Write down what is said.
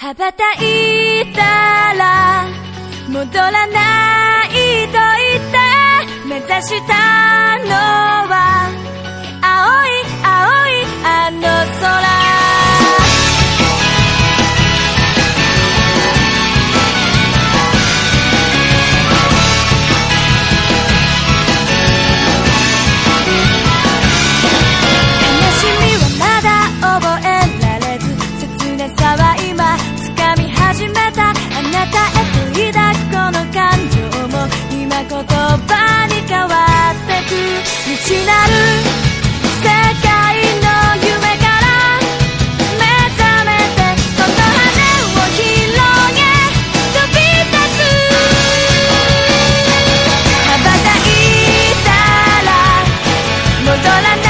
羽ばたいたら戻らないと言って目指したなる世界の夢から目覚めてこの羽を広げ飛び立つ羽ばたいたら戻らない